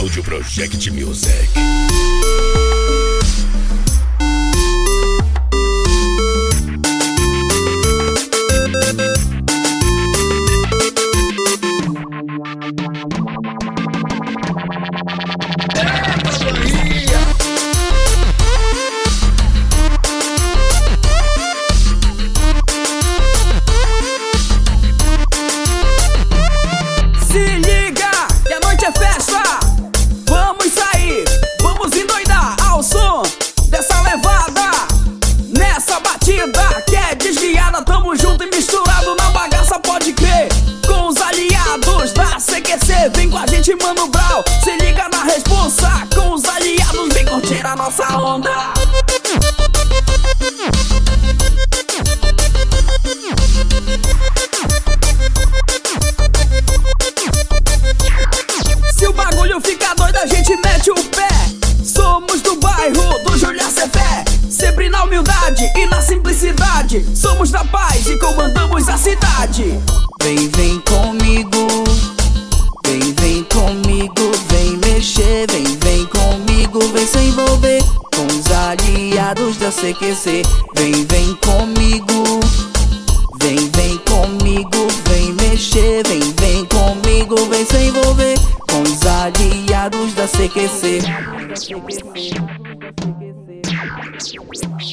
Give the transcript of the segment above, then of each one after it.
Audio Project Music. Onda. Se o bagulho fica doido, a gente mete o pé. Somos do bairro do Julia Cefé. Sempre na humildade e na simplicidade. Somos da paz e comandamos a cidade. Vem, vem Vem, vem comigo. Vem, vem comigo. Vem mexer, vem, vem comigo. Vem se envolver com os aliados da CQC.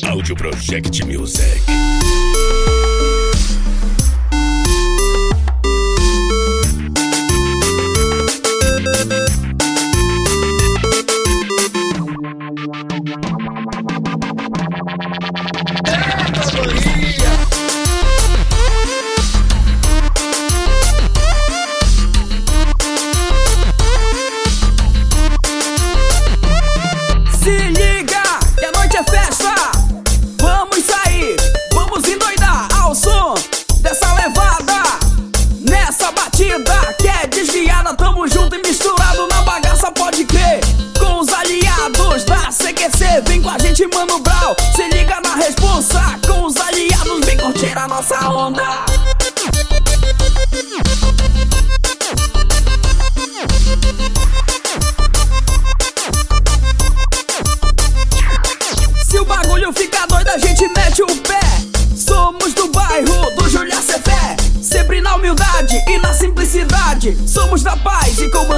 Audio Project Music. Gente, mano Brau. Se liga na responsa, com os aliados, vem curtir a nossa onda. Se o bagulho fica doido, a gente mete o pé. Somos do bairro do Julia Cefé. Sempre na humildade e na simplicidade. Somos da paz e comandamos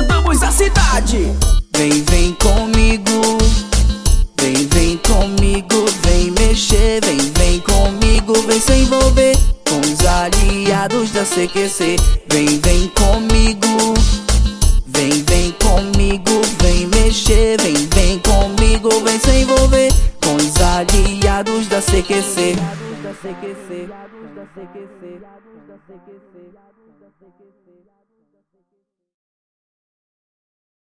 CQC. Vem, vem comigo. Vem, vem comigo. Vem mexer, vem, vem comigo. Vem se envolver com os aliados da CQC. CQC. Da CQC.